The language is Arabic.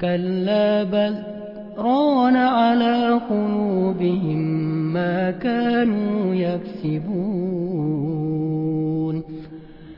كلا بل ران على قلوبهم ما كانوا يكسبون.